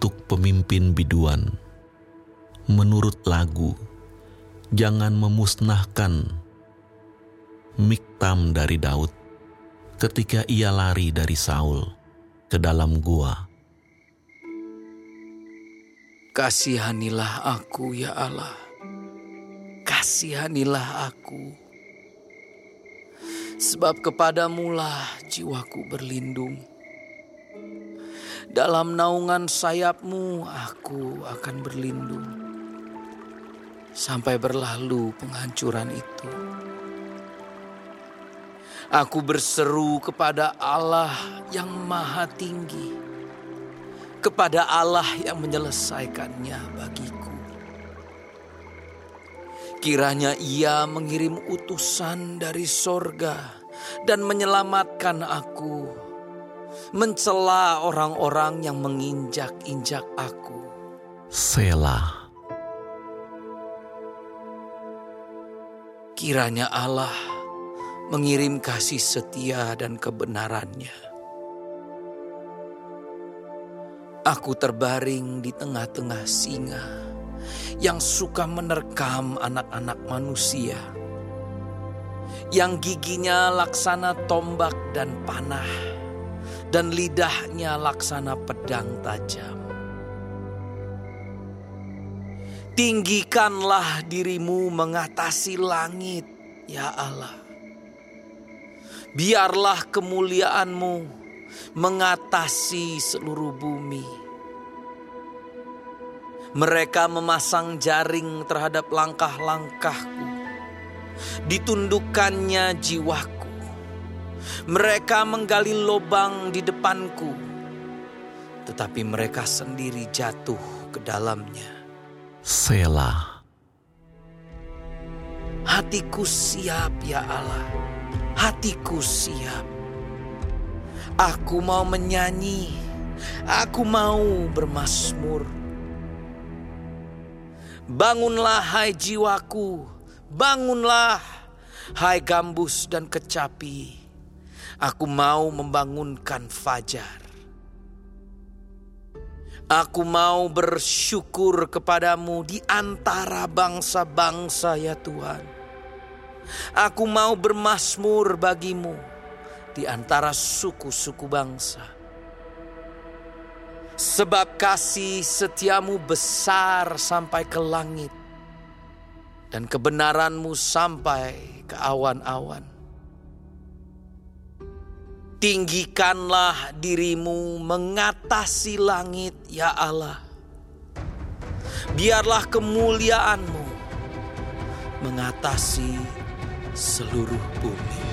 untuk pemimpin biduan. Menurut lagu, jangan memusnahkan Miktam dari Daud ketika ia lari dari Saul ke dalam gua. Kasihanilah aku ya Allah. Kasihanilah aku. Sebab kepadamulah jiwaku berlindung. Dalam naungan sayapmu aku akan berlindung. Sampai berlalu penghancuran itu. Aku berseru kepada Allah yang maha tinggi. Kepada Allah yang menyelesaikannya bagiku. Kiranya ia mengirim utusan dari sorga dan menyelamatkan aku. Mencela orang-orang yang menginjak-injak aku. Selah. Kiranya Allah mengirim kasih setia dan kebenarannya. Aku terbaring di tengah-tengah singa yang suka menerkam anak-anak manusia, yang giginya laksana tombak dan panah, dan lidahnya laksana pedang tajam. Tinggikanlah dirimu mengatasi langit, ya Allah biarlah kemuliaanmu mengatasi seluruh bumi. Mereka memasang jaring terhadap langkah-langkahku. Ditundukkannya jiwaku. Mereka menggali lubang di depanku. Tetapi mereka sendiri jatuh ke dalamnya. Selah. Hatiku siap ya Allah hatiku siap. Aku mau menyanyi, aku mau bermasmur. Bangunlah hai jiwaku, bangunlah hai gambus dan kecapi. Aku mau membangunkan fajar. Aku mau bersyukur kepadamu di antara bangsa-bangsa ya Tuhan. Aku mau bermasmur bagimu di antara suku-suku bangsa. Sebab kasih setiamu besar sampai ke langit dan kebenaranmu sampai ke awan-awan. Tinggikanlah dirimu mengatasi langit, ya Allah. Biarlah kemuliaanmu mengatasi seluruh bumi.